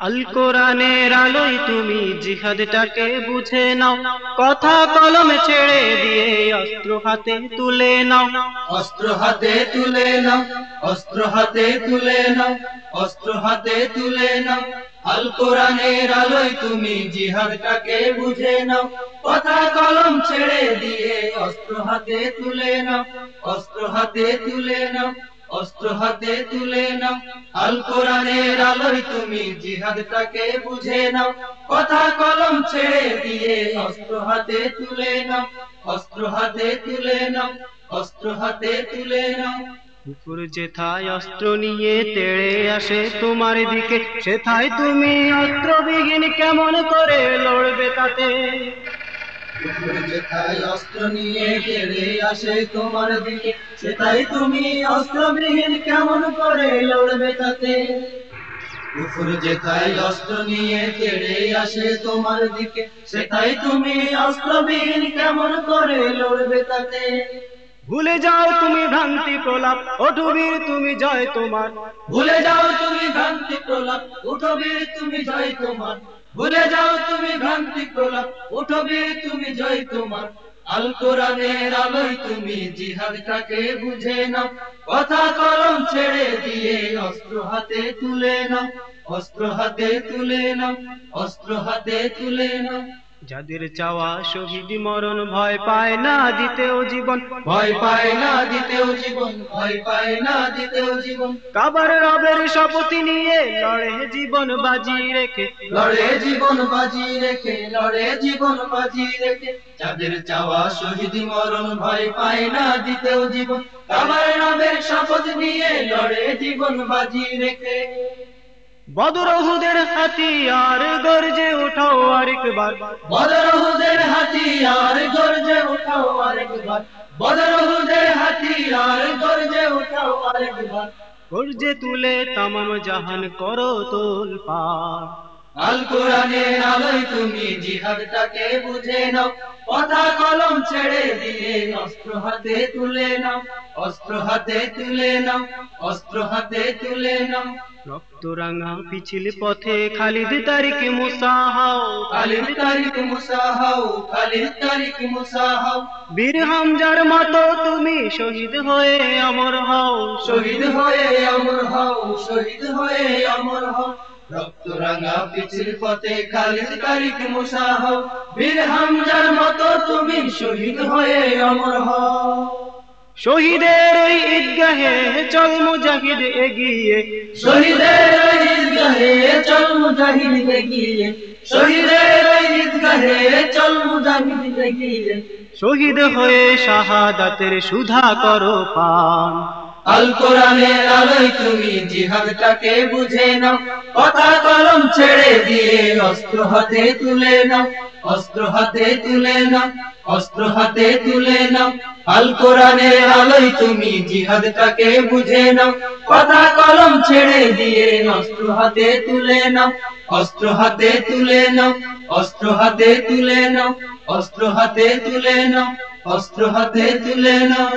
আল কোরআনের আলোয় তুমি জিহাদটাকে বুঝে নাও। কথা কলমে ছেড়ে দিয়ে অস্ত্র হাতে তুলে নাও। অস্ত্র হাতে তুলে নাও, অস্ত্র হাতে তুলে নাও, অস্ত্র হাতে তুলে নাও। আল কোরআনের আলোয় তুমি জিহাদটাকে বুঝে নাও। কথা কলম ছেড়ে দিয়ে অস্ত্র হাতে তুলে নাও, অস্ত্র হাতে তুলে নাও। অস্ত্র হাতে তুলে নাও। আল কোরআনের আলোয় তুমি জিহাদটাকে বুঝে নাও। কথা কলম ছেড়ে দিয়ে অস্ত্র হাতে তুলে নাও। অস্ত্র হাতে তুলে নাও। অস্ত্র হাতে তুলে নাও। কুকুর যেথায় অস্ত্র নিয়ে তেড়ে আসে তোমার দিকে, সেথায় তুমি অস্ত্রবিহীন কেমন করে লড়বে তাতে? যেথায় অস্ত্র নিয়ে কেড়ে আসে তোমার দিকে। সেটাই তুমি অস্ত্রবিহীন কেমন করে লড়বে তাতে? কুকুর যেথায় অস্ত্র নিয়ে কেড়ে আসে তোমার দিকে। সেটাই তুমি অস্ত্রবিহীন কেমন করে লড়বে তাতে? ভুলে যাও তুমি ভ্রান্তি প্রলাপ ওঠুবীর তুমি জয় তোমার। ভুলে যাও তুমি ভ্রান্তি প্রলাপ উঠো বীর তুমি জয় তোমার। ভুলে যাও তুমি ভ্রান্তি প্রলাপ উঠবে তুমি জয় তোমার। আল কোরআনের আলোয় তুমি জিহাদটাকে বুঝে নাও, কথা কলম ছেড়ে দিয়ে অস্ত্র হাতে তুলে নাও, অস্ত্র হাতে তুলে নাও, অস্ত্র হাতে তুলে নাও। যাদের চাওয়া শহীদ মরণ ভয় পায় না দিতেও জীবন ভয় পায় না দিতেও জীবন ভয় পায় না দিতেও জীবন। কাবার রবের শপথ নিয়ে লড়ে জীবন বাজি রেখে। লড়ে জীবন বাজি রেখে লড়ে জীবন বাজি রেখে। যাদের চাওয়া শহীদ মরণ ভয় পায় না দিতেও জীবন আমার নামের শপথ নিয়ে লড়ে জীবন বাজি রেখে। বদর হুদের হাতিয়ার গর্জে উঠাও আরেকবার। বদরহুদের হাতিয়ার গর্জে উঠাও আরেকবার। বদরহুদের হাতিয়ার গর্জে উঠাও আরেকবার। গর্জে তুলে তামাম জাহান করো তোল পার আল কোরআনের আলোয় তুমি জিহাদটাকে বুঝে নাও। কথা কলম ছেড়ে দিয়ে অস্ত্র হাতে তুলে নাও। অস্ত্র হাতে তুলে নাও অস্ত্র হাতে তুলে নাও। রক্ত রাঙা পিছিল পথে খালিদ তারিক মুসাহাও খালিদ তারিক মুসাহাও খালিদ তারিক মুসাহাও বীর হামজার মতো তুমি শহীদ হয়ে অমর হও। শহীদ হয়ে অমর হও শহীদ হয়ে অমর হও। রক্ত রাঙা পিছিল পথে খালিদ তারিক মুসাহাও বীর হামজার মতো তুমি শহীদ হয়ে অমর হও। শহীদের ওই ঈদগাহে চল মুজাহিদ এগিয়ে। শহীদের ওই ঈদগাহে চল মুজাহিদ এগিয়ে। শহীদের ওই ঈদগাহে চল মুজাহিদ এগিয়ে। শহীদ হয়ে শাহাদাতের সুধা করো পান। আল কোরআনের অস্ত্র হাতে তুলে নাও। অস্ত্র হাতে তুলে নাও, অস্ত্র হাতে তুলে নাও। আল কোরআনের আলোয় তুমি জিহাদটাকে বুঝে নাও। কথা কলম ছেড়ে দিয়ে অস্ত্র হাতে তুলে নাও। অস্ত্র হাতে তুলে নাও, অস্ত্র হাতে তুলে নাও। অস্ত্র হাতে তুলে নাও, অস্ত্র হাতে তুলে নাও।